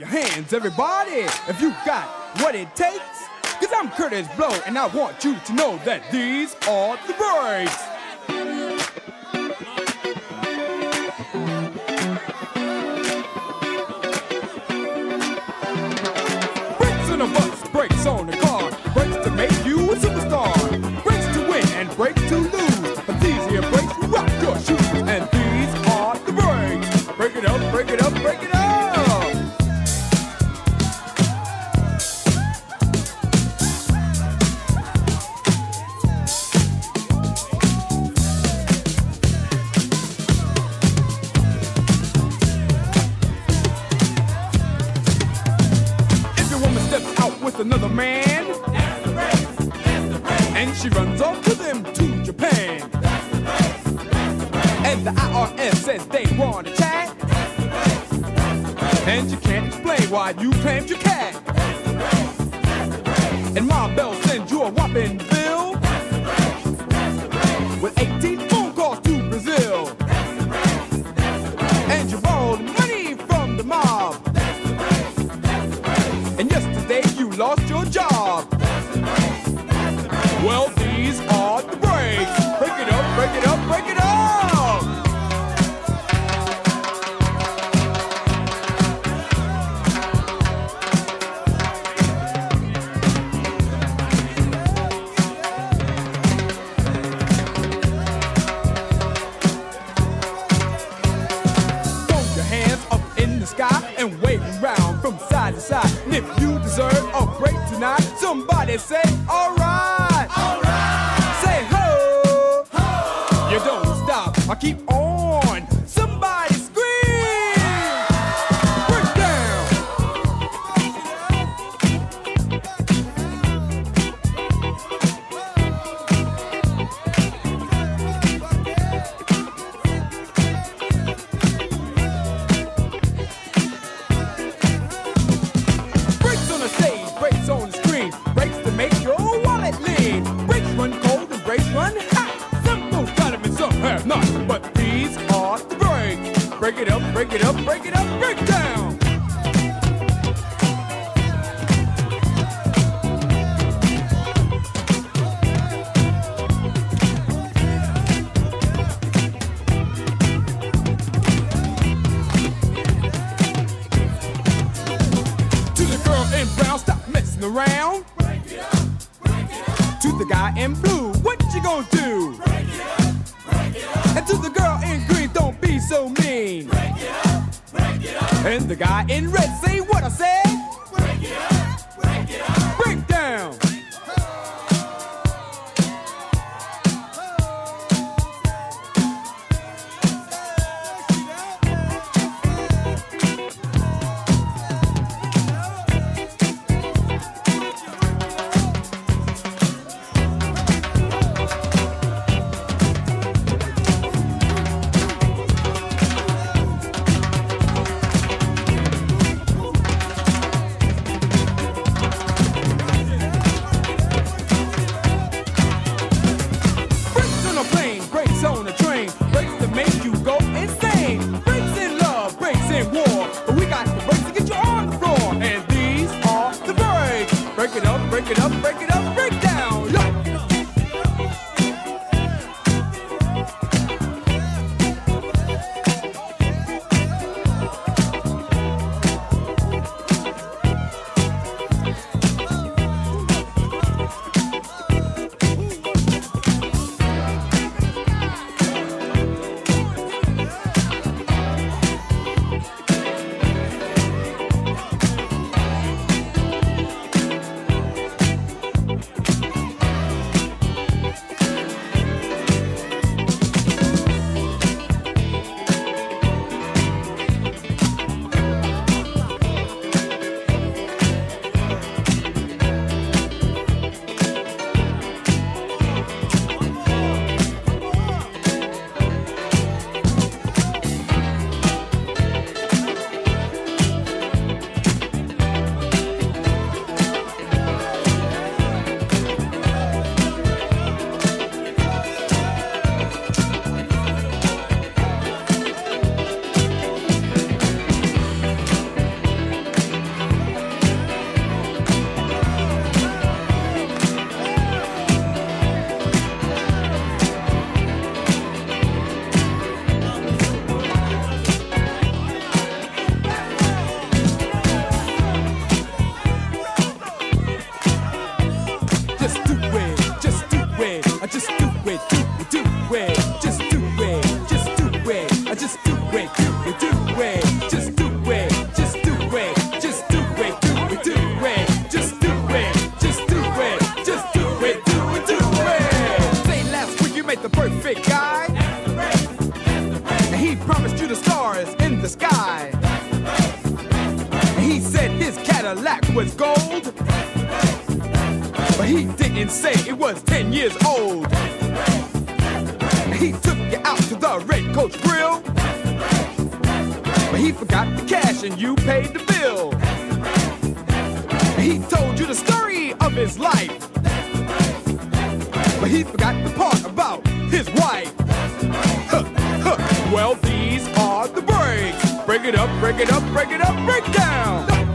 your hands, everybody, if you got what it takes. Cause I'm Kurtis Blow, and I want you to know that these are the breaks. Steps out with another man, and she runs off with him to Japan, and the IRS says they want to chat, and you can't explain why you claimed your cat, and Ma Bell sends you a whopping bill from side to side. And if you deserve a break tonight, somebody say, alright. Break it up, break it up, break it up, break down. To the girl in brown, stop messing around. To the guy in blue, what you gonna do? And to the girl in And the guy in red, say what I said. He said his Cadillac was gold. But he didn't say it was 10 years old. He took you out to the Red Coach Grill. But he forgot the cash and you paid the bill. He told you the story of his life. But he forgot the part about his wife. Huh, huh. Well, Break it up, break it up, break it up, break down.